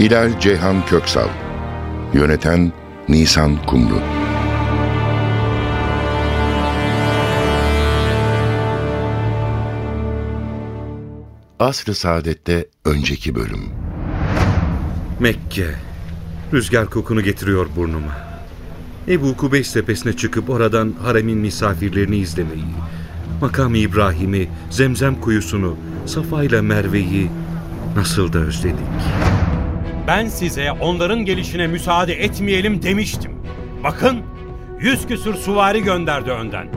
Hilal Ceyhan Köksal Yöneten Nisan Kumru Asr-ı Saadet'te önceki bölüm Mekke. Rüzgar kokunu getiriyor burnuma. Ebu Kubeys tepesine çıkıp oradan haremin misafirlerini izlemeyi, makam İbrahim'i, Zemzem kuyusunu, Safa ile Merve'yi nasıl da özledik. Ben size onların gelişine müsaade etmeyelim demiştim. Bakın, yüz küsür suvari gönderdi önden.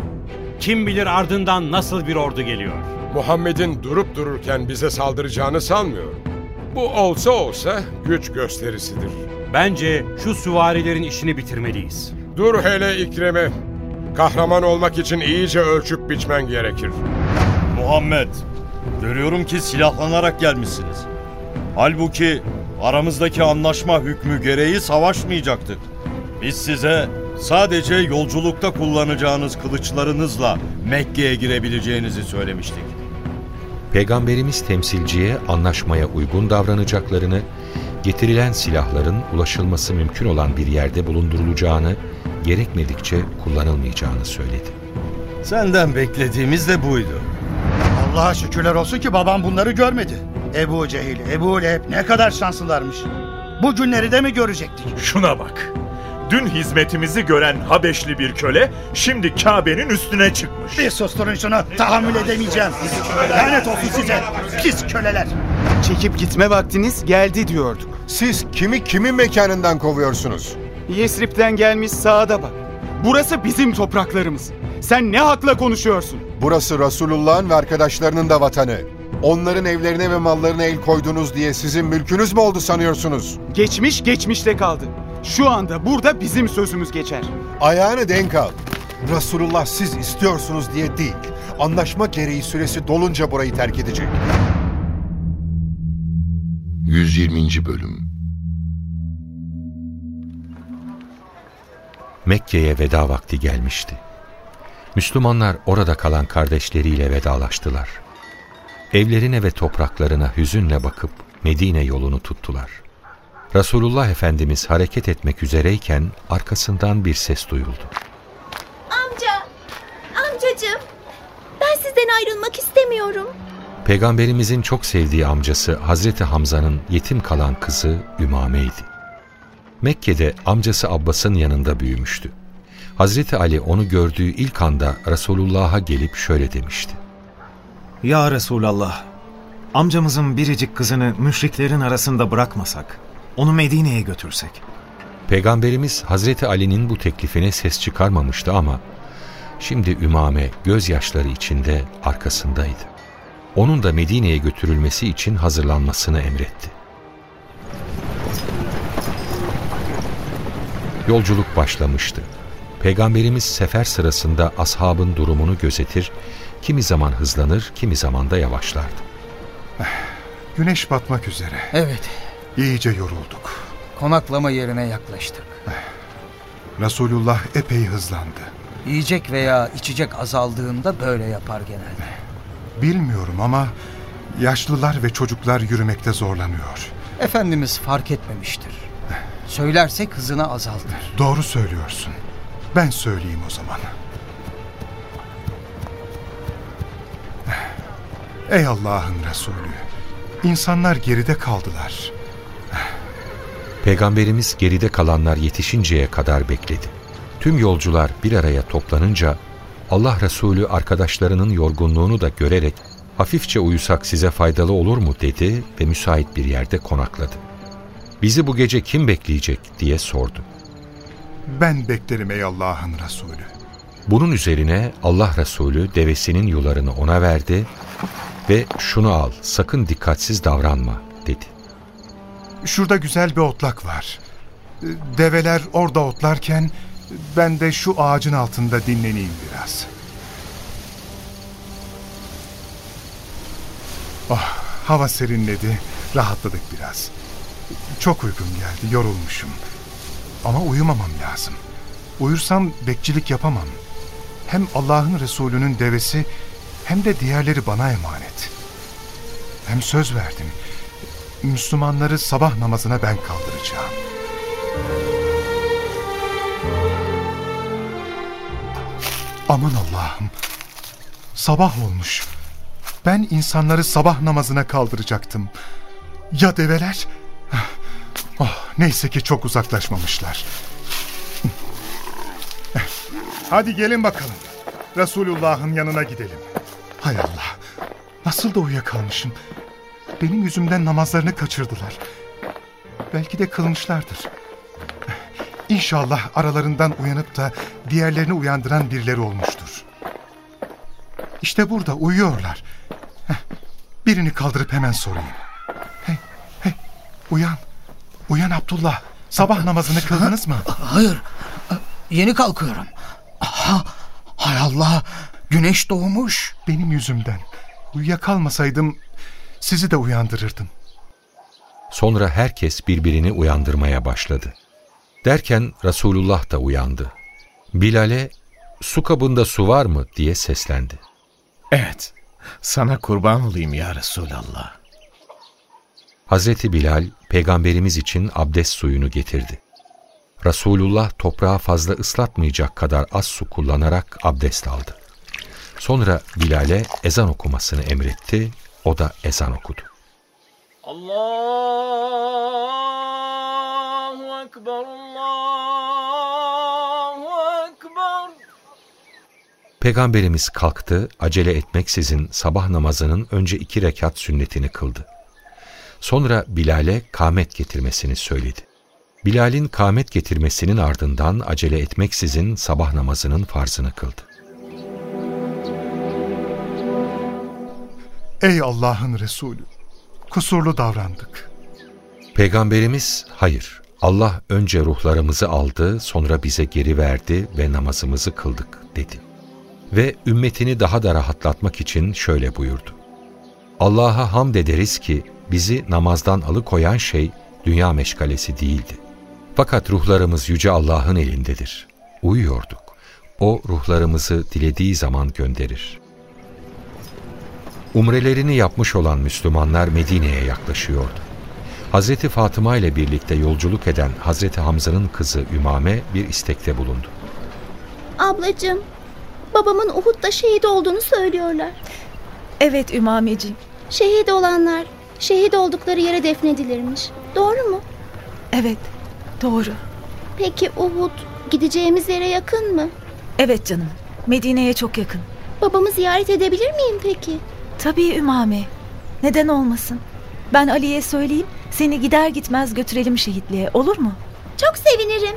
Kim bilir ardından nasıl bir ordu geliyor. Muhammed'in durup dururken bize saldıracağını sanmıyorum. Bu olsa olsa güç gösterisidir. Bence şu süvarilerin işini bitirmeliyiz. Dur hele İkrem'e. Kahraman olmak için iyice ölçüp biçmen gerekir. Muhammed, görüyorum ki silahlanarak gelmişsiniz. Halbuki aramızdaki anlaşma hükmü gereği savaşmayacaktık. Biz size sadece yolculukta kullanacağınız kılıçlarınızla Mekke'ye girebileceğinizi söylemiştik. Peygamberimiz temsilciye anlaşmaya uygun davranacaklarını, getirilen silahların ulaşılması mümkün olan bir yerde bulundurulacağını, gerekmedikçe kullanılmayacağını söyledi. Senden beklediğimiz de buydu. Allah'a şükürler olsun ki babam bunları görmedi. Ebu Cehil, Ebu Leheb ne kadar şanslılarmış. Bu günleri de mi görecektik? Şuna bak. Dün hizmetimizi gören Habeşli bir köle şimdi Kabe'nin üstüne çıkmış. Bir susturun şunu, tahammül edemeyeceğim. Lanet olsun size, pis köleler. Çekip gitme vaktiniz geldi diyorduk. Siz kimi kimin mekanından kovuyorsunuz? Yesrib'den gelmiş sağda bak. Burası bizim topraklarımız. Sen ne hakla konuşuyorsun? Burası Resulullah'ın ve arkadaşlarının da vatanı. Onların evlerine ve mallarına el koydunuz diye sizin mülkünüz mü oldu sanıyorsunuz? Geçmiş geçmişte kaldı. Şu anda burada bizim sözümüz geçer. Ayağını denk al. Resulullah siz istiyorsunuz diye değil. Anlaşma gereği süresi dolunca burayı terk edecek. 120. Bölüm Mekke'ye veda vakti gelmişti. Müslümanlar orada kalan kardeşleriyle vedalaştılar. Evlerine ve topraklarına hüzünle bakıp Medine yolunu tuttular. Resulullah Efendimiz hareket etmek üzereyken arkasından bir ses duyuldu. Amca, amcacığım, ben sizden ayrılmak istemiyorum. Peygamberimizin çok sevdiği amcası Hazreti Hamza'nın yetim kalan kızı Ümame'ydi. Mekke'de amcası Abbas'ın yanında büyümüştü. Hazreti Ali onu gördüğü ilk anda Resulullah'a gelip şöyle demişti. Ya Resulallah, amcamızın biricik kızını müşriklerin arasında bırakmasak, onu Medine'ye götürsek. Peygamberimiz Hazreti Ali'nin bu teklifine ses çıkarmamıştı ama şimdi Ümame gözyaşları içinde arkasındaydı. Onun da Medine'ye götürülmesi için hazırlanmasını emretti. Yolculuk başlamıştı. Peygamberimiz sefer sırasında ashabın durumunu gözetir, kimi zaman hızlanır, kimi zaman da yavaşlardı. Güneş batmak üzere. Evet. İyice yorulduk. Konaklama yerine yaklaştık. Resulullah epey hızlandı. Yiyecek veya içecek azaldığında böyle yapar genelde. Bilmiyorum ama yaşlılar ve çocuklar yürümekte zorlanıyor. Efendimiz fark etmemiştir. Söylersek hızını azaltır. Doğru söylüyorsun. Ben söyleyeyim o zaman. Ey Allah'ın Resulü! İnsanlar geride kaldılar. Peygamberimiz geride kalanlar yetişinceye kadar bekledi. Tüm yolcular bir araya toplanınca Allah Resulü arkadaşlarının yorgunluğunu da görerek hafifçe uyusak size faydalı olur mu dedi ve müsait bir yerde konakladı. Bizi bu gece kim bekleyecek diye sordu. Ben beklerim ey Allah'ın Resulü. Bunun üzerine Allah Resulü devesinin yularını ona verdi ve şunu al sakın dikkatsiz davranma dedi. Şurada güzel bir otlak var. Develer orada otlarken ben de şu ağacın altında dinleneyim biraz. Oh, hava serinledi, rahatladık biraz. Çok uykum geldi, yorulmuşum. Ama uyumamam lazım. Uyursam bekçilik yapamam. Hem Allah'ın Resulü'nün devesi hem de diğerleri bana emanet. Hem söz verdim. Müslümanları sabah namazına ben kaldıracağım. Aman Allah'ım. Sabah olmuş. Ben insanları sabah namazına kaldıracaktım. Ya develer? Oh, neyse ki çok uzaklaşmamışlar. Hadi gelin bakalım. Resulullah'ın yanına gidelim. Hay Allah. Nasıl da uyuyakalmışım. Benim yüzümden namazlarını kaçırdılar. Belki de kılmışlardır. İnşallah aralarından uyanıp da diğerlerini uyandıran birileri olmuştur. İşte burada uyuyorlar. Birini kaldırıp hemen sorayım. Hey, hey, uyan. Uyan Abdullah. Sabah namazını kıldınız mı? Hayır. Yeni kalkıyorum. Ha, hay Allah. Güneş doğmuş. Benim yüzümden. Uyuyakalmasaydım sizi de uyandırırdım. Sonra herkes birbirini uyandırmaya başladı. Derken Resulullah da uyandı. Bilal'e su kabında su var mı diye seslendi. Evet, sana kurban olayım ya Resulallah. Hazreti Bilal peygamberimiz için abdest suyunu getirdi. Resulullah toprağı fazla ıslatmayacak kadar az su kullanarak abdest aldı. Sonra Bilal'e ezan okumasını emretti, o da ezan okudu. Allahu Ekber, Allahu Ekber. Peygamberimiz kalktı, acele etmeksizin sabah namazının önce iki rekat sünnetini kıldı. Sonra Bilal'e kâmet getirmesini söyledi. Bilal'in kâmet getirmesinin ardından acele etmeksizin sabah namazının farzını kıldı. Ey Allah'ın Resulü! Kusurlu davrandık. Peygamberimiz, hayır, Allah önce ruhlarımızı aldı, sonra bize geri verdi ve namazımızı kıldık, dedi. Ve ümmetini daha da rahatlatmak için şöyle buyurdu. Allah'a hamd ederiz ki bizi namazdan alıkoyan şey dünya meşgalesi değildi. Fakat ruhlarımız Yüce Allah'ın elindedir. Uyuyorduk. O ruhlarımızı dilediği zaman gönderir. Umrelerini yapmış olan Müslümanlar Medine'ye yaklaşıyordu. Hazreti Fatıma ile birlikte yolculuk eden Hazreti Hamza'nın kızı Ümame bir istekte bulundu. Ablacığım, babamın Uhud'da şehit olduğunu söylüyorlar. Evet Ümameciğim. Şehit olanlar şehit oldukları yere defnedilirmiş. Doğru mu? Evet, doğru. Peki Uhud gideceğimiz yere yakın mı? Evet canım, Medine'ye çok yakın. Babamı ziyaret edebilir miyim peki? Tabii Ümame. Neden olmasın? Ben Ali'ye söyleyeyim, seni gider gitmez götürelim şehitliğe, olur mu? Çok sevinirim.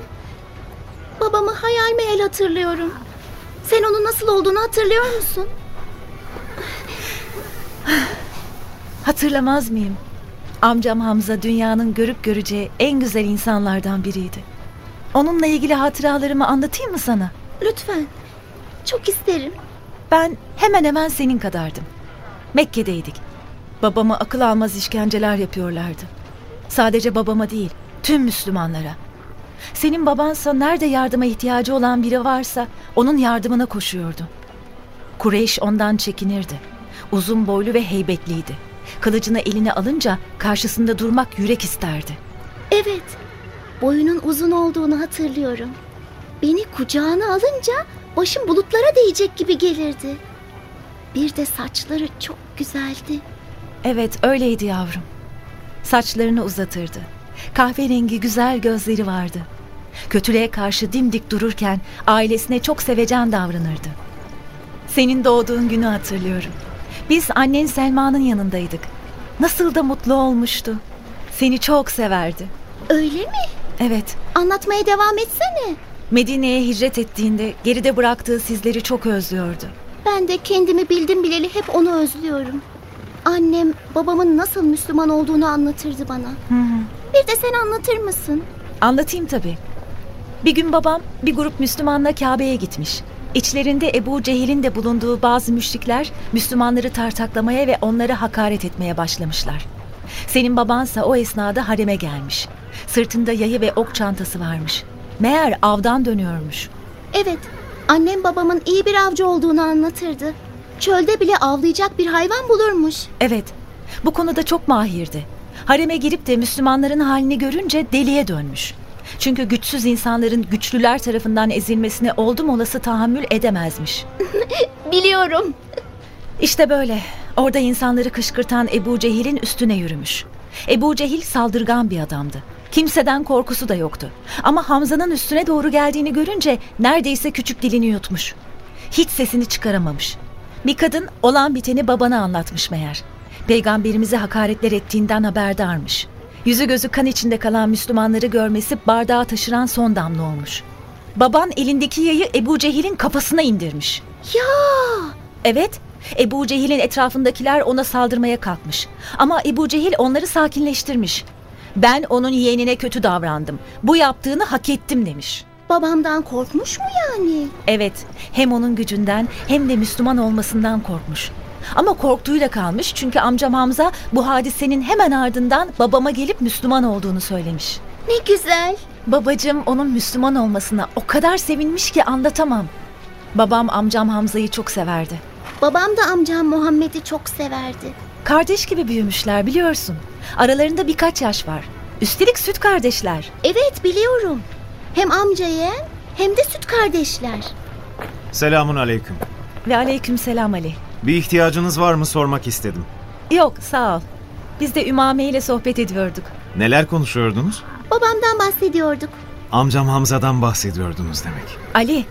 Babamı hayal meyal hatırlıyorum. Sen onun nasıl olduğunu hatırlıyor musun? Hatırlamaz mıyım? Amcam Hamza dünyanın görüp göreceği en güzel insanlardan biriydi. Onunla ilgili hatıralarımı anlatayım mı sana? Lütfen. Çok isterim. Ben hemen hemen senin kadardım. Mekke'deydik. Babama akıl almaz işkenceler yapıyorlardı. Sadece babama değil, tüm Müslümanlara. Senin babansa nerede yardıma ihtiyacı olan biri varsa onun yardımına koşuyordu. Kureyş ondan çekinirdi. Uzun boylu ve heybetliydi. Kılıcını eline alınca karşısında durmak yürek isterdi. Evet. Boyunun uzun olduğunu hatırlıyorum. Beni kucağına alınca başım bulutlara değecek gibi gelirdi. Bir de saçları çok güzeldi. Evet öyleydi yavrum. Saçlarını uzatırdı. Kahverengi güzel gözleri vardı. Kötülüğe karşı dimdik dururken ailesine çok sevecen davranırdı. Senin doğduğun günü hatırlıyorum. Biz annen Selma'nın yanındaydık. Nasıl da mutlu olmuştu. Seni çok severdi. Öyle mi? Evet. Anlatmaya devam etsene. Medine'ye hicret ettiğinde geride bıraktığı sizleri çok özlüyordu. Ben de kendimi bildim bileli hep onu özlüyorum. Annem babamın nasıl Müslüman olduğunu anlatırdı bana. Hı hı. Bir de sen anlatır mısın? Anlatayım tabii. Bir gün babam bir grup Müslümanla Kabe'ye gitmiş. İçlerinde Ebu Cehil'in de bulunduğu bazı müşrikler Müslümanları tartaklamaya ve onları hakaret etmeye başlamışlar. Senin babansa o esnada hareme gelmiş. Sırtında yayı ve ok çantası varmış. Meğer avdan dönüyormuş. Evet, annem babamın iyi bir avcı olduğunu anlatırdı. Çölde bile avlayacak bir hayvan bulurmuş. Evet, bu konuda çok mahirdi. Hareme girip de Müslümanların halini görünce deliye dönmüş. Çünkü güçsüz insanların güçlüler tarafından ezilmesine oldum olası tahammül edemezmiş. Biliyorum. İşte böyle. Orada insanları kışkırtan Ebu Cehil'in üstüne yürümüş. Ebu Cehil saldırgan bir adamdı. Kimseden korkusu da yoktu. Ama Hamza'nın üstüne doğru geldiğini görünce neredeyse küçük dilini yutmuş. Hiç sesini çıkaramamış. Bir kadın olan biteni babana anlatmış meğer. Peygamberimize hakaretler ettiğinden haberdarmış. Yüzü gözü kan içinde kalan Müslümanları görmesi bardağı taşıran son damla olmuş. Baban elindeki yayı Ebu Cehil'in kafasına indirmiş. Ya! Evet, Ebu Cehil'in etrafındakiler ona saldırmaya kalkmış. Ama Ebu Cehil onları sakinleştirmiş. Ben onun yeğenine kötü davrandım. Bu yaptığını hak ettim demiş. Babamdan korkmuş mu yani? Evet, hem onun gücünden hem de Müslüman olmasından korkmuş. Ama korktuğuyla kalmış çünkü amcam Hamza bu hadisenin hemen ardından babama gelip Müslüman olduğunu söylemiş. Ne güzel. Babacığım onun Müslüman olmasına o kadar sevinmiş ki anlatamam. Babam amcam Hamza'yı çok severdi. Babam da amcam Muhammed'i çok severdi. Kardeş gibi büyümüşler biliyorsun. Aralarında birkaç yaş var. Üstelik süt kardeşler. Evet biliyorum. Hem amca yeğen hem de süt kardeşler. Selamun aleyküm. Ve aleyküm selam Ali. Bir ihtiyacınız var mı sormak istedim. Yok sağ ol. Biz de Ümame ile sohbet ediyorduk. Neler konuşuyordunuz? Babamdan bahsediyorduk. Amcam Hamza'dan bahsediyordunuz demek. Ali,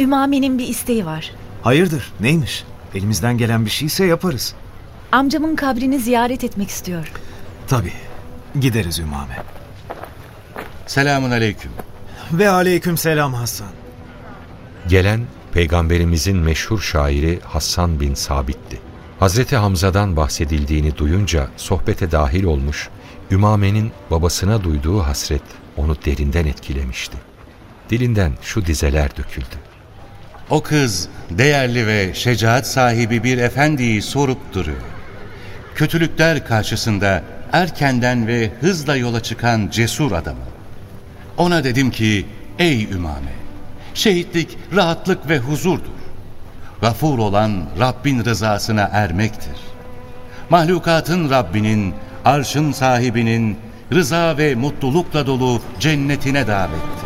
Ümame'nin bir isteği var. Hayırdır neymiş? Elimizden gelen bir şeyse yaparız. Amcamın kabrini ziyaret etmek istiyor. Tabii. Gideriz Ümame. Selamun aleyküm. Ve aleyküm selam Hasan. Gelen peygamberimizin meşhur şairi Hassan bin Sabit'ti. Hazreti Hamza'dan bahsedildiğini duyunca sohbete dahil olmuş, Ümame'nin babasına duyduğu hasret onu derinden etkilemişti. Dilinden şu dizeler döküldü. O kız değerli ve şecaat sahibi bir efendiyi sorup duruyor. Kötülükler karşısında erkenden ve hızla yola çıkan cesur adamı. Ona dedim ki ey Ümame şehitlik rahatlık ve huzurdur. Gafur olan Rabbin rızasına ermektir. Mahlukatın Rabbinin, arşın sahibinin rıza ve mutlulukla dolu cennetine davettir.